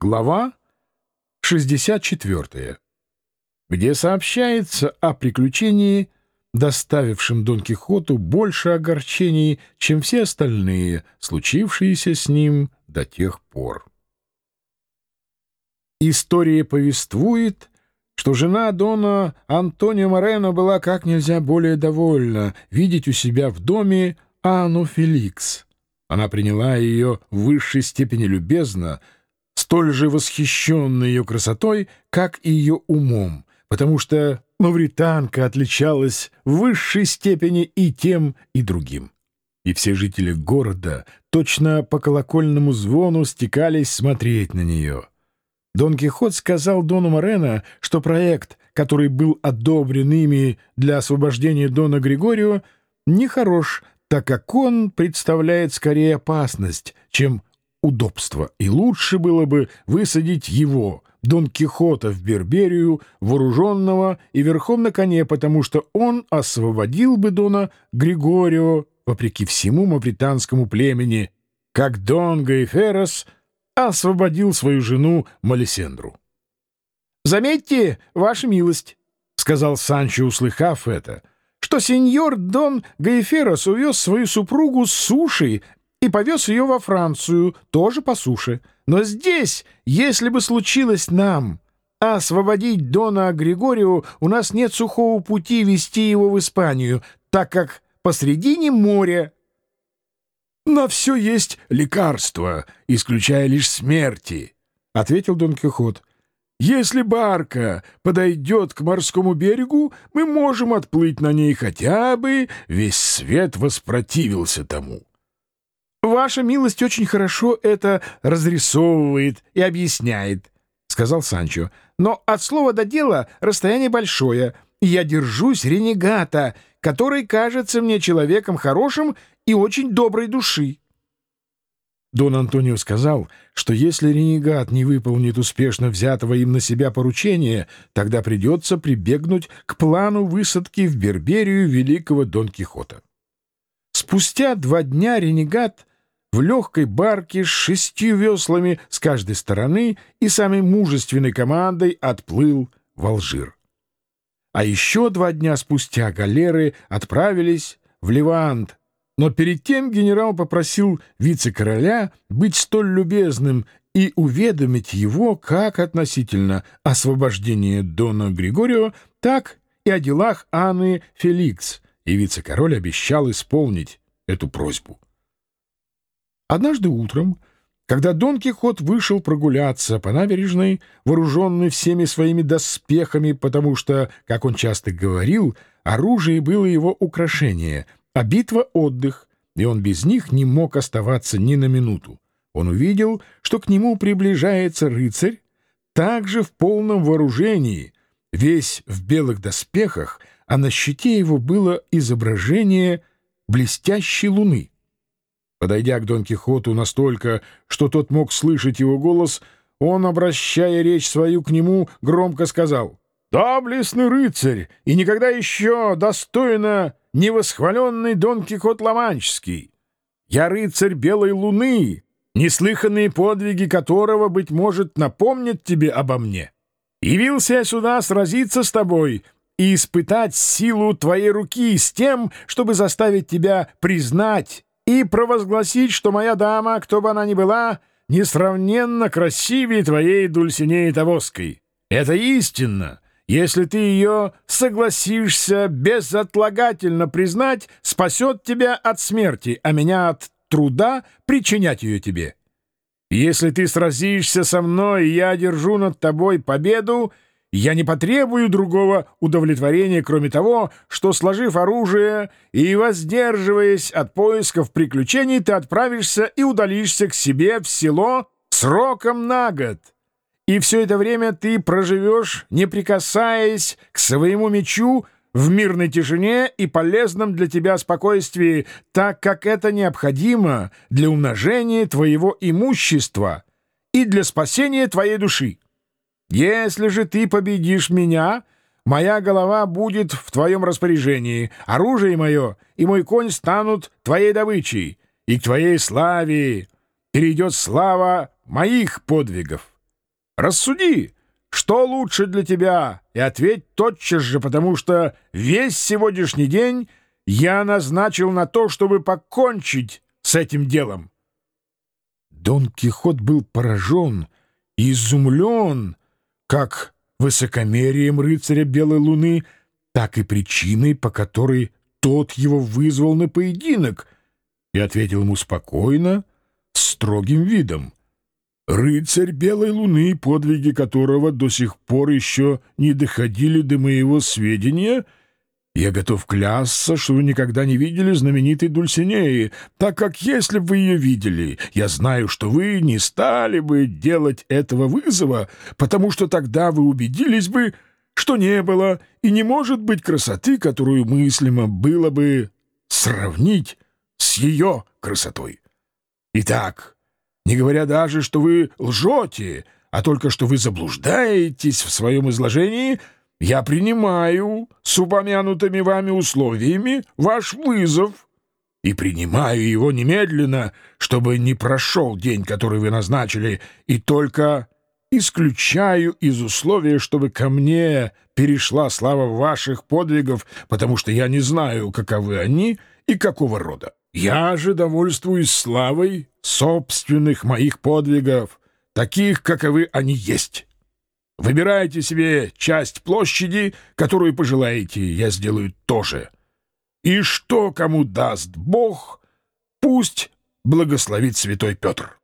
Глава 64, где сообщается о приключении, доставившем Дон Кихоту больше огорчений, чем все остальные, случившиеся с ним до тех пор. История повествует, что жена Дона Антонио Морено была как нельзя более довольна видеть у себя в доме Анну Феликс. Она приняла ее в высшей степени любезно — столь же восхищенный ее красотой, как и ее умом, потому что мавританка отличалась в высшей степени и тем, и другим. И все жители города точно по колокольному звону стекались смотреть на нее. Дон Кихот сказал Дону Морено, что проект, который был одобрен ими для освобождения Дона Григорио, нехорош, так как он представляет скорее опасность, чем удобство, и лучше было бы высадить его, Дон Кихота, в Берберию, вооруженного и верхом на коне, потому что он освободил бы Дона Григорио, вопреки всему мавританскому племени, как Дон Гайферос освободил свою жену Малисендру. «Заметьте, ваша милость», — сказал Санчо, услыхав это, — что сеньор Дон Гайферос увез свою супругу с суши и повез ее во Францию, тоже по суше. Но здесь, если бы случилось нам освободить Дона Григорию, у нас нет сухого пути вести его в Испанию, так как посредине моря. «На все есть лекарство, исключая лишь смерти», — ответил Дон Кихот. «Если барка подойдет к морскому берегу, мы можем отплыть на ней хотя бы, весь свет воспротивился тому». «Ваша милость очень хорошо это разрисовывает и объясняет», — сказал Санчо. «Но от слова до дела расстояние большое, и я держусь ренегата, который кажется мне человеком хорошим и очень доброй души». Дон Антонио сказал, что если ренегат не выполнит успешно взятого им на себя поручения, тогда придется прибегнуть к плану высадки в Берберию великого Дон Кихота. Спустя два дня ренегат в легкой барке с шестью веслами с каждой стороны и самой мужественной командой отплыл в Алжир. А еще два дня спустя галеры отправились в Левант, но перед тем генерал попросил вице-короля быть столь любезным и уведомить его как относительно освобождения Дона Григорио, так и о делах Анны Феликс, и вице-король обещал исполнить эту просьбу. Однажды утром, когда Дон Кихот вышел прогуляться по набережной, вооруженный всеми своими доспехами, потому что, как он часто говорил, оружие было его украшение, а битва — отдых, и он без них не мог оставаться ни на минуту. Он увидел, что к нему приближается рыцарь, также в полном вооружении, весь в белых доспехах, а на щите его было изображение блестящей луны. Подойдя к Дон Кихоту настолько, что тот мог слышать его голос, он, обращая речь свою к нему, громко сказал «Доблестный рыцарь и никогда еще достойно невосхваленный Дон Кихот Ламанческий! Я рыцарь Белой Луны, неслыханные подвиги которого, быть может, напомнят тебе обо мне. Явился я сюда сразиться с тобой» и испытать силу твоей руки с тем, чтобы заставить тебя признать и провозгласить, что моя дама, кто бы она ни была, несравненно красивее твоей Дульсинеи Тавоской. Это истинно. Если ты ее согласишься безотлагательно признать, спасет тебя от смерти, а меня от труда причинять ее тебе. Если ты сразишься со мной, и я одержу над тобой победу, — я не потребую другого удовлетворения, кроме того, что, сложив оружие и воздерживаясь от поисков приключений, ты отправишься и удалишься к себе в село сроком на год. И все это время ты проживешь, не прикасаясь к своему мечу, в мирной тишине и полезном для тебя спокойствии, так как это необходимо для умножения твоего имущества и для спасения твоей души. Если же ты победишь меня, моя голова будет в твоем распоряжении, оружие мое и мой конь станут твоей добычей, и к твоей славе перейдет слава моих подвигов. Рассуди, что лучше для тебя, и ответь тотчас же, потому что весь сегодняшний день я назначил на то, чтобы покончить с этим делом. Дон Кихот был поражен и изумлен, как высокомерием рыцаря Белой Луны, так и причиной, по которой тот его вызвал на поединок, и ответил ему спокойно, строгим видом. «Рыцарь Белой Луны, подвиги которого до сих пор еще не доходили до моего сведения — я готов клясться, что вы никогда не видели знаменитой Дульсинеи, так как если бы вы ее видели, я знаю, что вы не стали бы делать этого вызова, потому что тогда вы убедились бы, что не было и не может быть красоты, которую мыслимо было бы сравнить с ее красотой. Итак, не говоря даже, что вы лжете, а только что вы заблуждаетесь в своем изложении — я принимаю с упомянутыми вами условиями ваш вызов и принимаю его немедленно, чтобы не прошел день, который вы назначили, и только исключаю из условия, чтобы ко мне перешла слава ваших подвигов, потому что я не знаю, каковы они и какого рода. Я же довольствуюсь славой собственных моих подвигов, таких, каковы они есть». Выбирайте себе часть площади, которую пожелаете, я сделаю тоже. И что кому даст Бог, пусть благословит святой Петр.